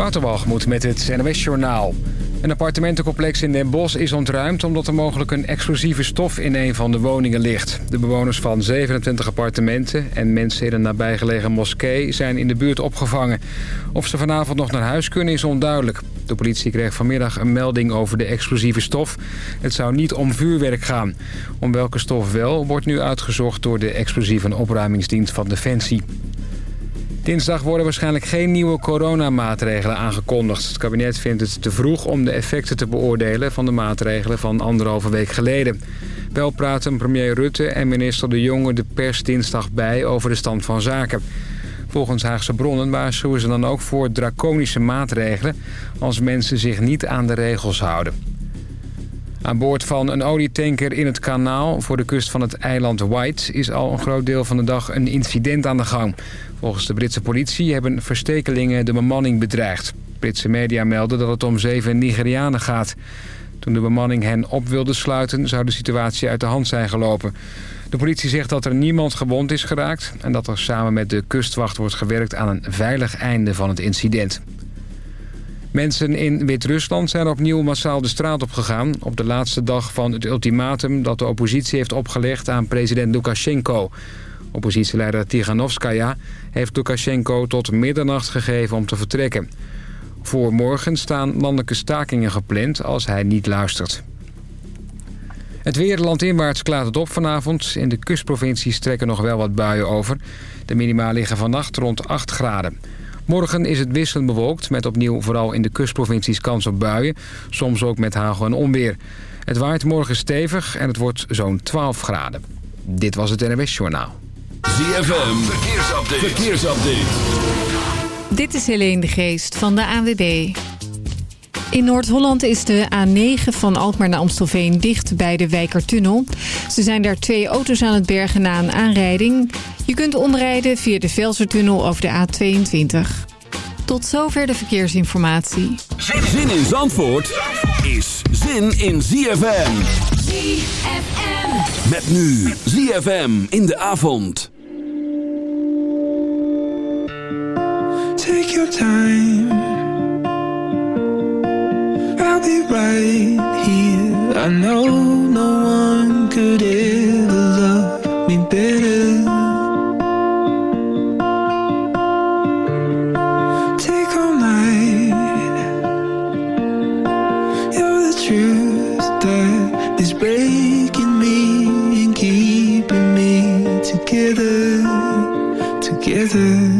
Waterwalgemoed met het NWS Journaal. Een appartementencomplex in Den Bosch is ontruimd... omdat er mogelijk een explosieve stof in een van de woningen ligt. De bewoners van 27 appartementen en mensen in een nabijgelegen moskee... zijn in de buurt opgevangen. Of ze vanavond nog naar huis kunnen is onduidelijk. De politie kreeg vanmiddag een melding over de explosieve stof. Het zou niet om vuurwerk gaan. Om welke stof wel wordt nu uitgezocht... door de explosieve opruimingsdienst van Defensie. Dinsdag worden waarschijnlijk geen nieuwe coronamaatregelen aangekondigd. Het kabinet vindt het te vroeg om de effecten te beoordelen van de maatregelen van anderhalve week geleden. Wel praten premier Rutte en minister De Jonge de pers dinsdag bij over de stand van zaken. Volgens Haagse bronnen waarschuwen ze dan ook voor draconische maatregelen... als mensen zich niet aan de regels houden. Aan boord van een olietanker in het kanaal voor de kust van het eiland White... is al een groot deel van de dag een incident aan de gang. Volgens de Britse politie hebben verstekelingen de bemanning bedreigd. Britse media melden dat het om zeven Nigerianen gaat. Toen de bemanning hen op wilde sluiten zou de situatie uit de hand zijn gelopen. De politie zegt dat er niemand gewond is geraakt... en dat er samen met de kustwacht wordt gewerkt aan een veilig einde van het incident. Mensen in Wit-Rusland zijn opnieuw massaal de straat op gegaan... op de laatste dag van het ultimatum dat de oppositie heeft opgelegd aan president Lukashenko. Oppositieleider Tiganovskaya heeft Lukashenko tot middernacht gegeven om te vertrekken. Voor morgen staan landelijke stakingen gepland als hij niet luistert. Het weer landinwaarts klaart het op vanavond. In de kustprovincies trekken nog wel wat buien over. De minima liggen vannacht rond 8 graden. Morgen is het wisselend bewolkt met opnieuw vooral in de kustprovincies kans op buien. Soms ook met hagel en onweer. Het waait morgen stevig en het wordt zo'n 12 graden. Dit was het NWS Journaal. ZFM, verkeersupdate. verkeersupdate. Dit is Helene de Geest van de ANWB. In Noord-Holland is de A9 van Alkmaar naar Amstelveen dicht bij de Wijkertunnel. Ze zijn daar twee auto's aan het bergen na een aanrijding. Je kunt omrijden via de Velsertunnel over de A22. Tot zover de verkeersinformatie. Zin in Zandvoort is zin in ZFM. ZFM. Met nu ZFM in de avond. Take your time. I'll be right here. I know no one could ever love me better. Take all night. You're the truth that is breaking me and keeping me together, together.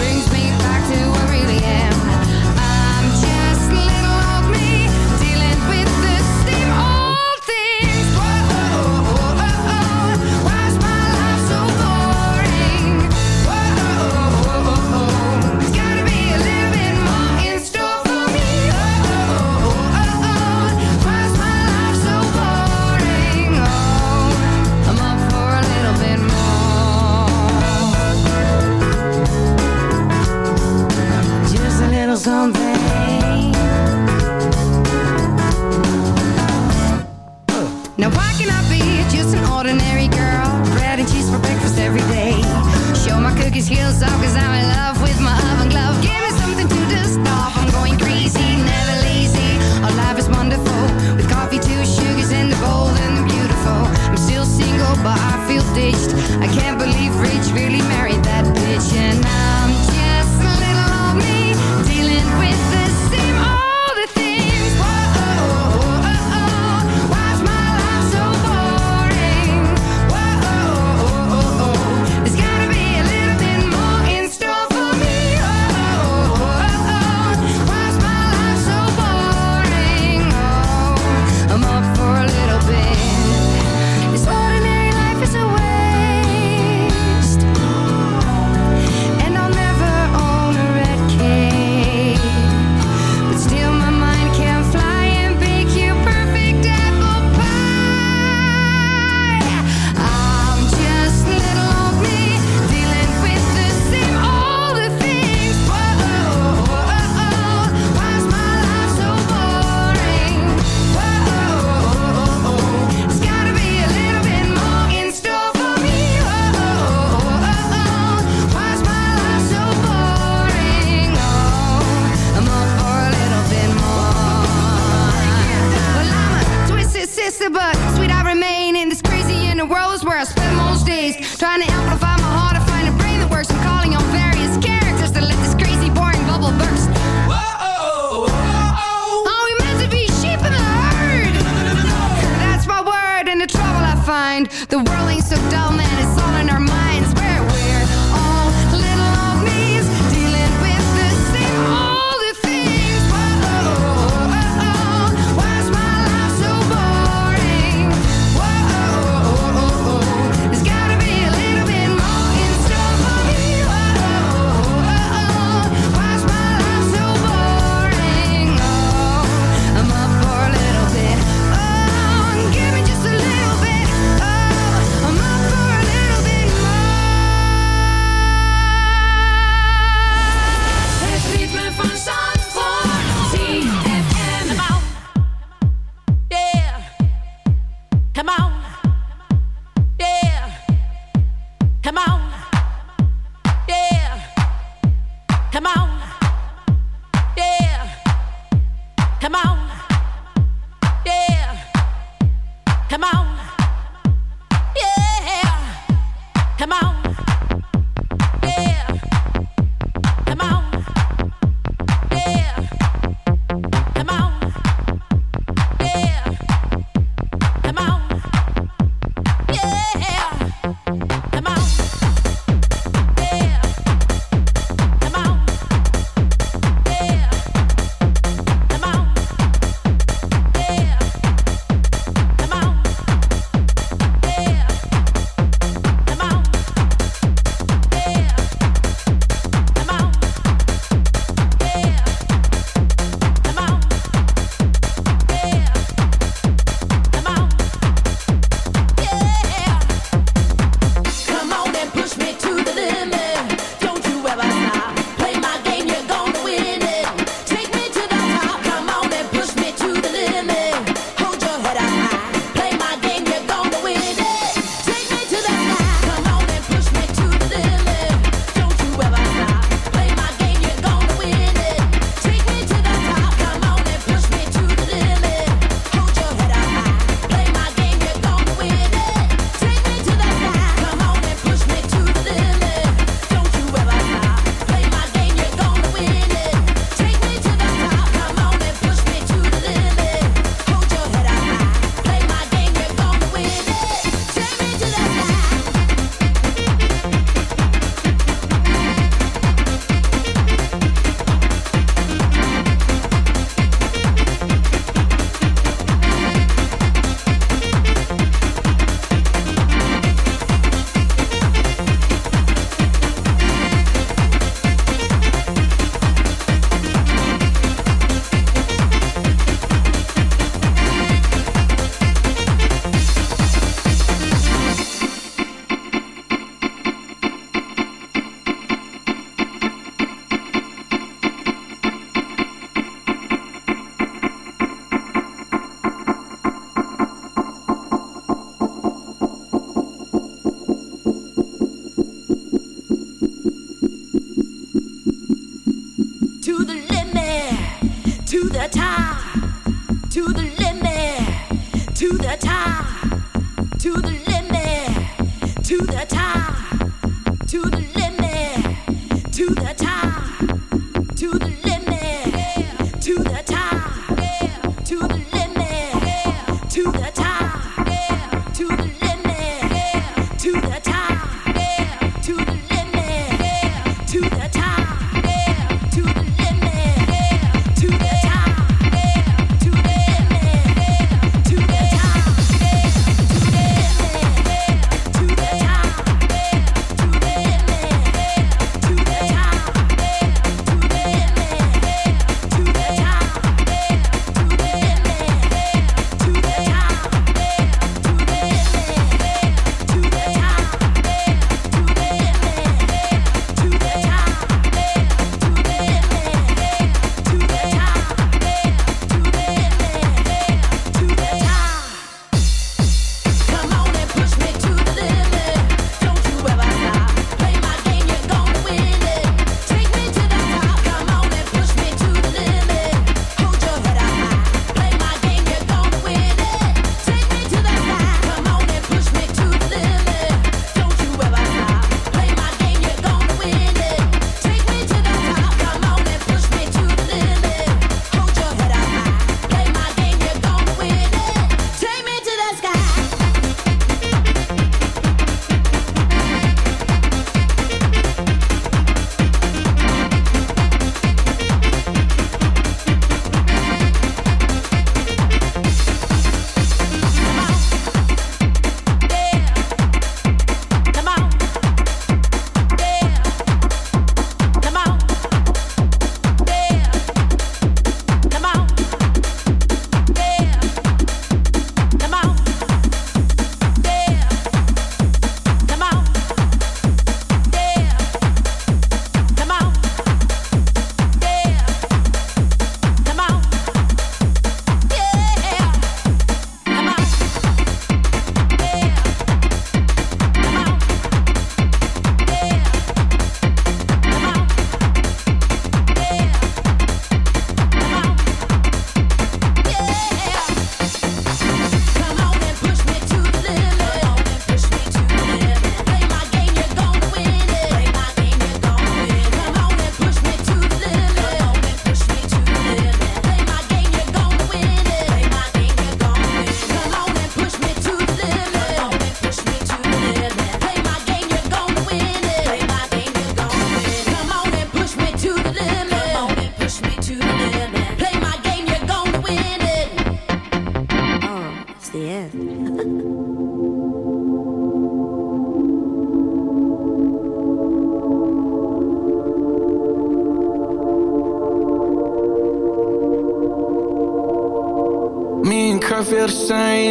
these heels off cause I'm in love with my oven glove. Give me something to dust off, I'm going crazy, never lazy. Our life is wonderful, with coffee, two sugars in the bold and the beautiful. I'm still single but I feel ditched, I can't believe Rich really married that bitch And I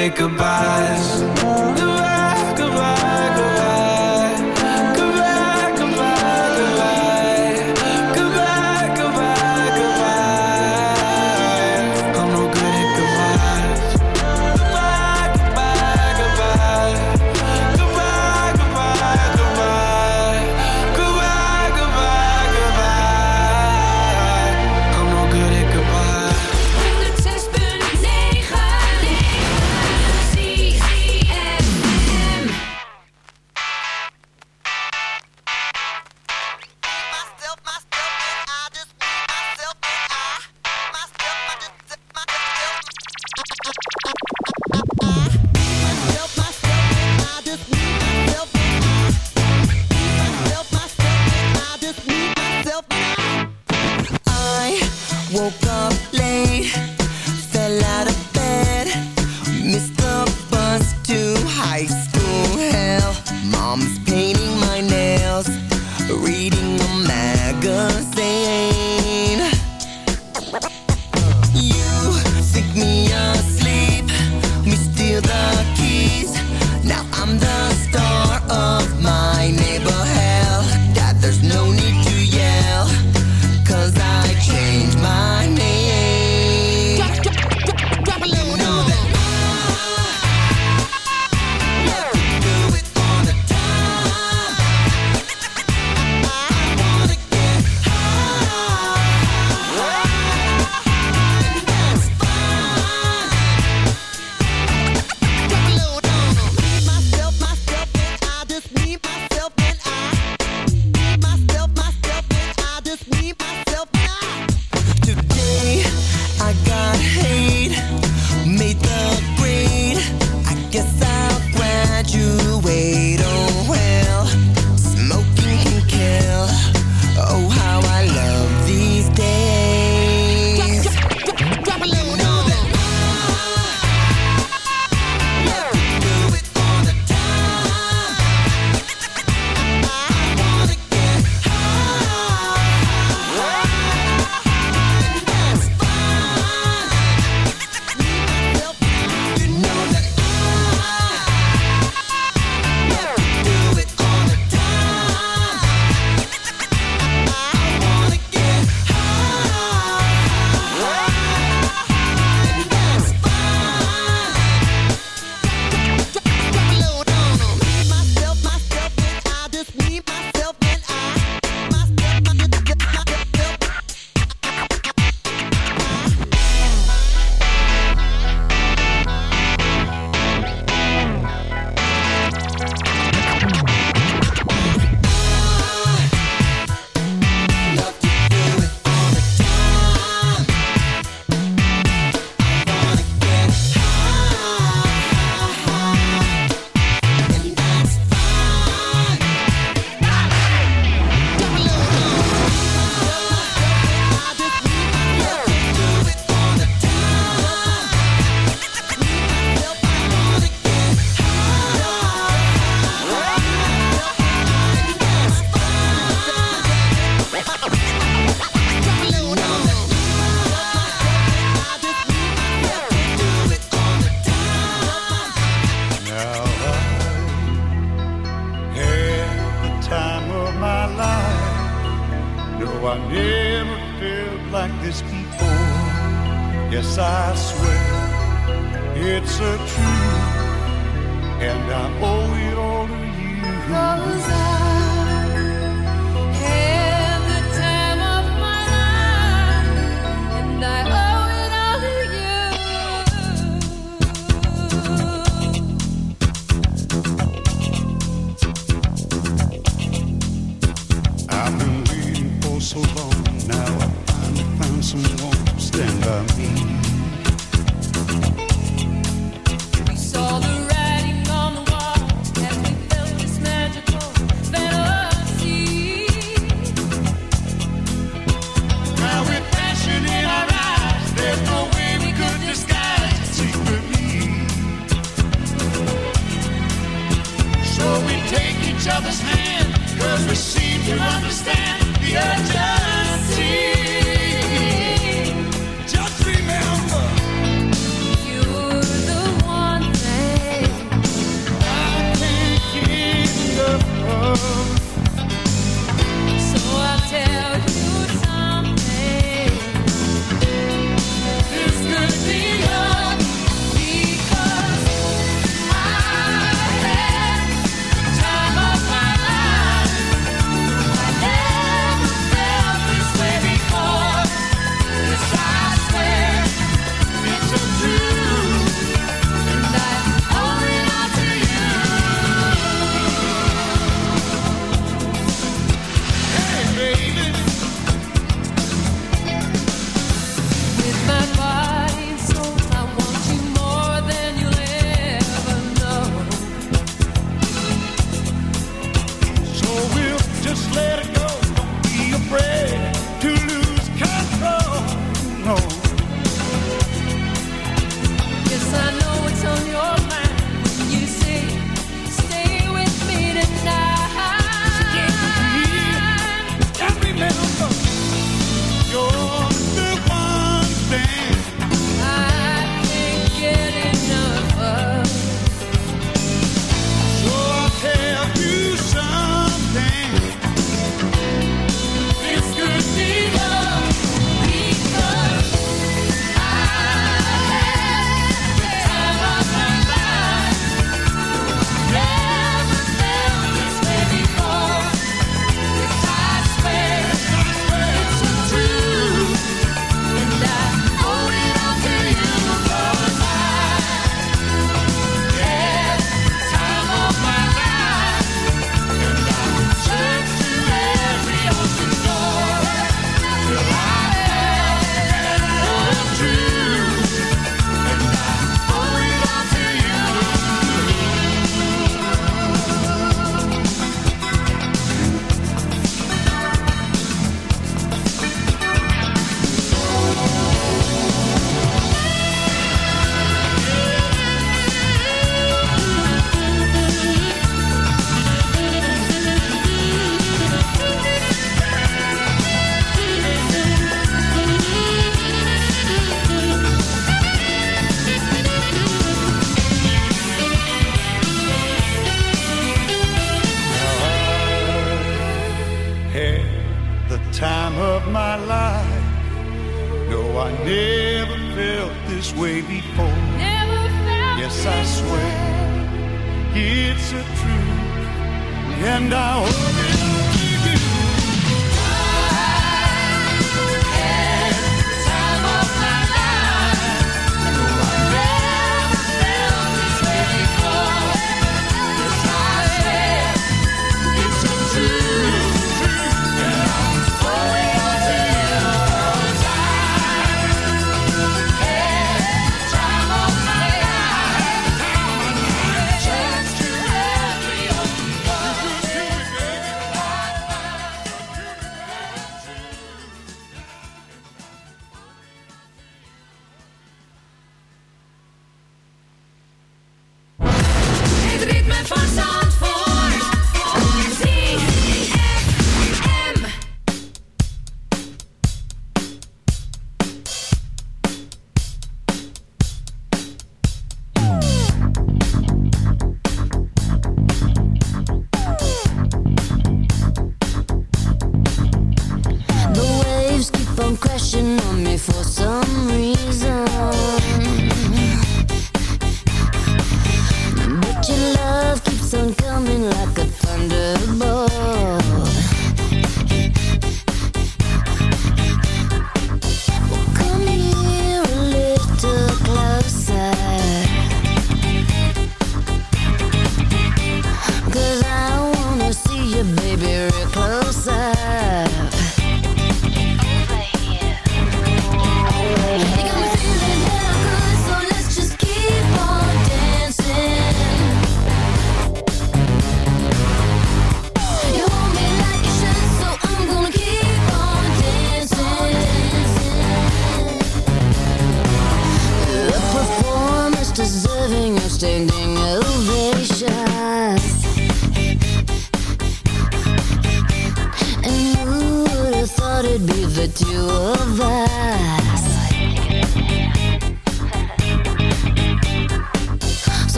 At goodbyes.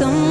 someone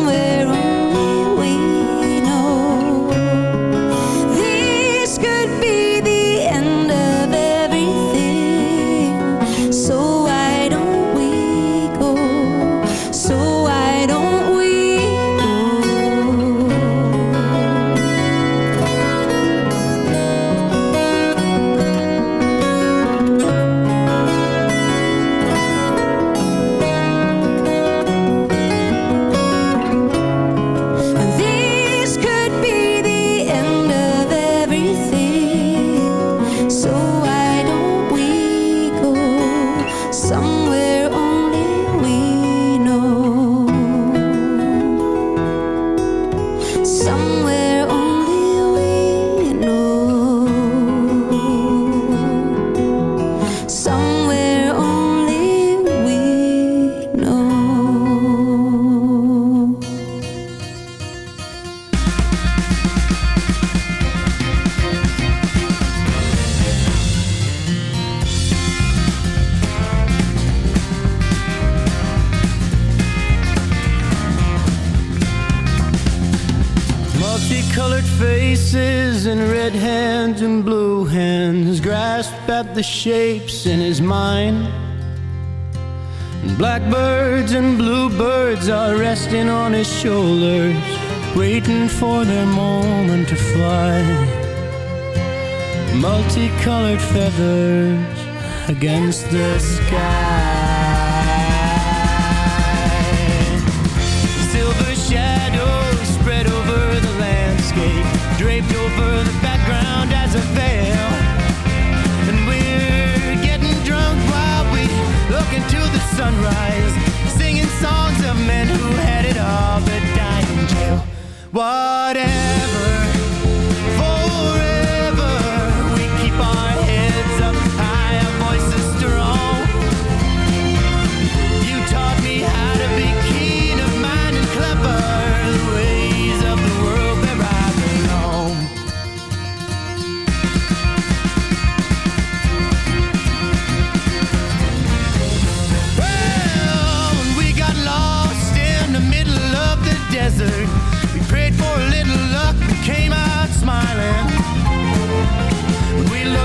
shoulders, waiting for their moment to fly. Multicolored feathers against the sky. Silver shadows spread over the landscape, draped over the background as a veil. And we're getting drunk while we look into the sunrise, singing songs of men who Whatever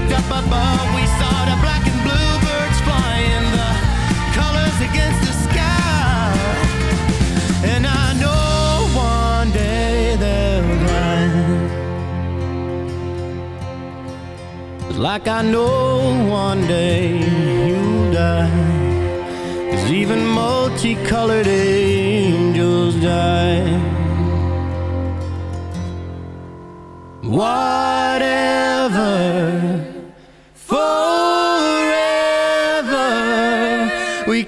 looked up above, we saw the black and blue birds flying, the colors against the sky. And I know one day they'll grind. Like I know one day you'll die. Cause even multicolored angels die. Whatever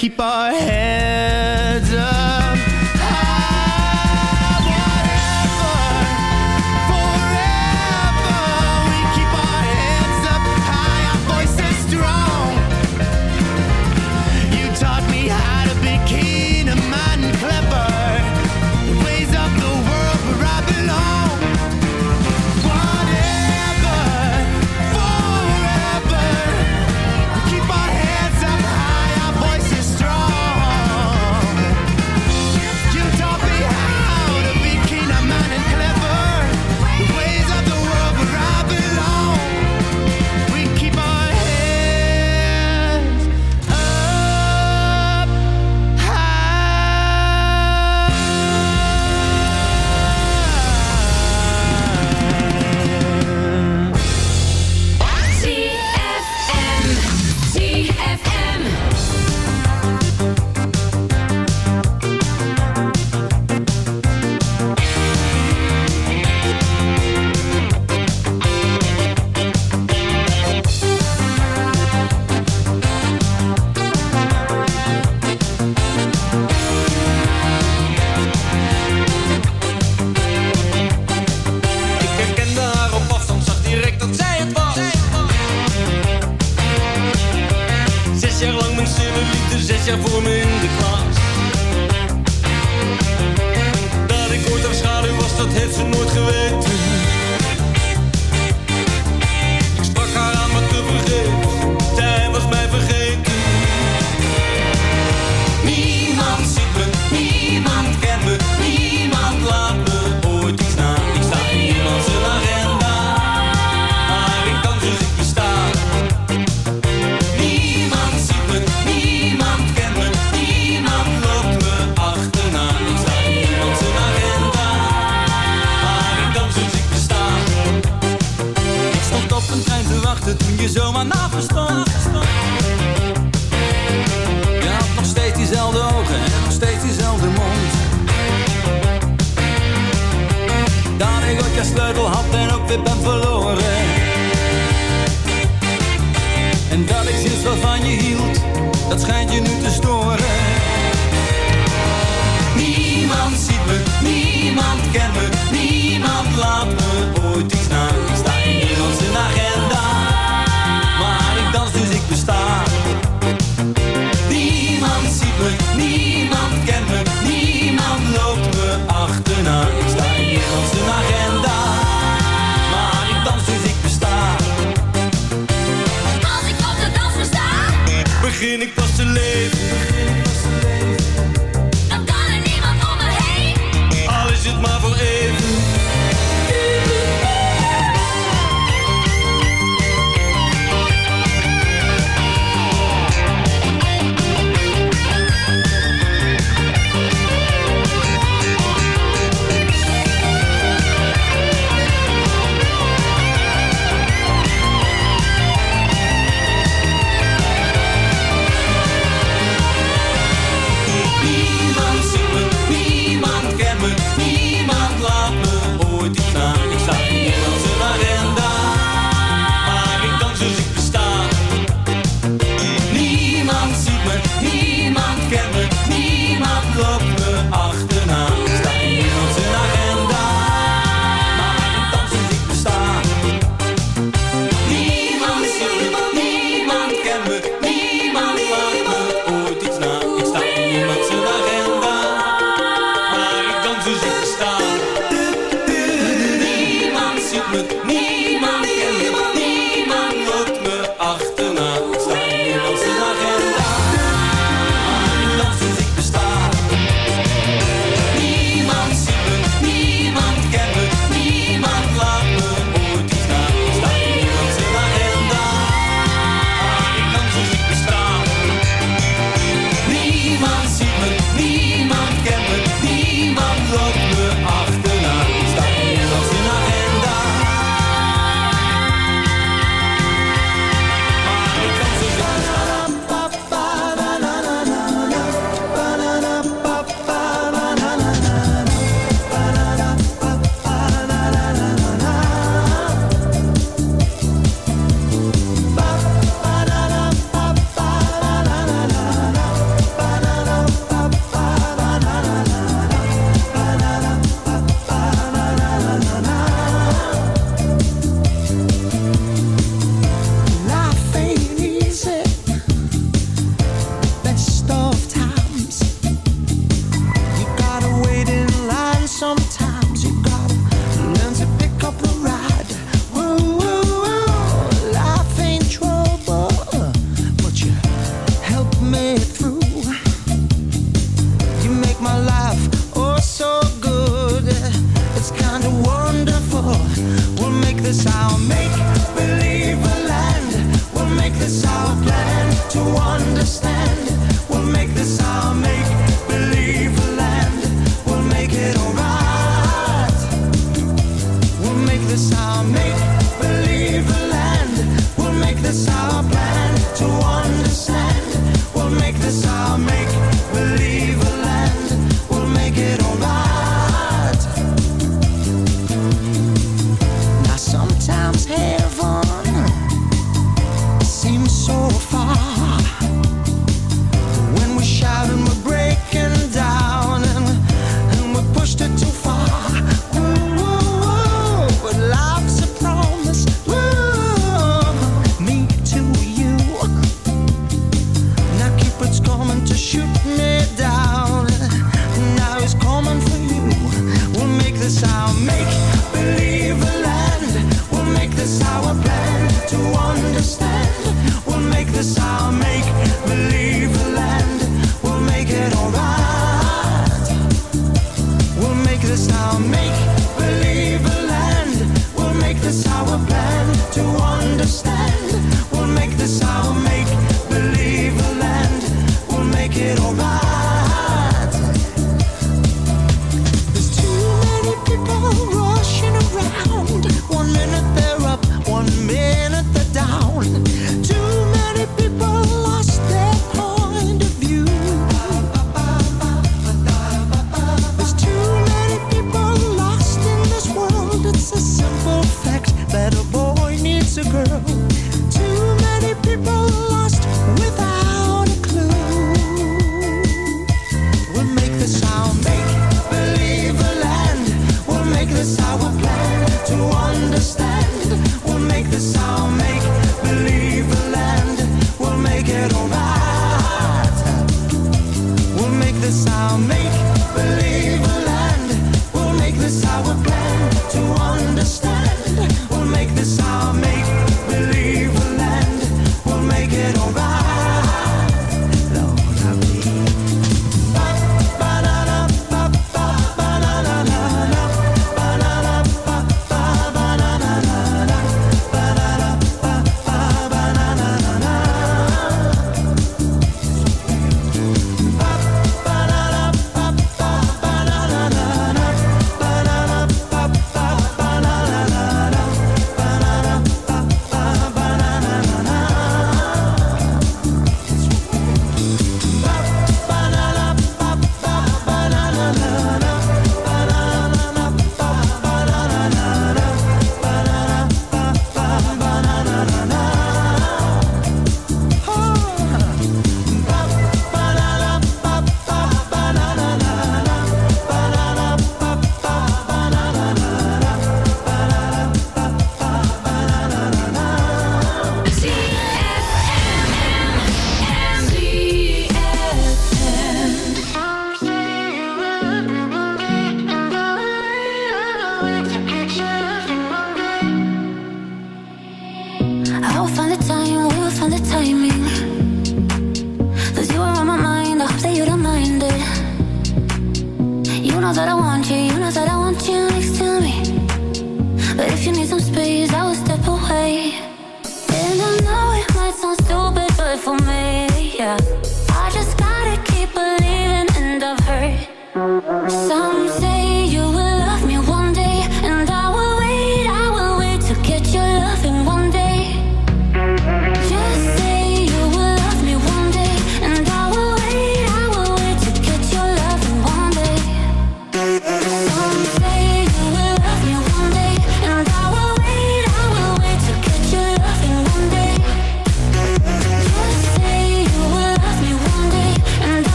keep our heads van je hield, dat schijnt je nu te storen. Niemand ziet me, niemand kent me, niemand laat me ooit iets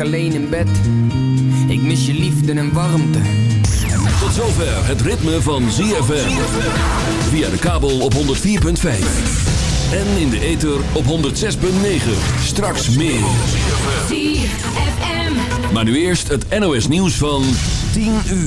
alleen in bed. Ik mis je liefde en warmte. Tot zover het ritme van ZFM. Via de kabel op 104.5. En in de ether op 106.9. Straks meer. Maar nu eerst het NOS nieuws van 10 uur.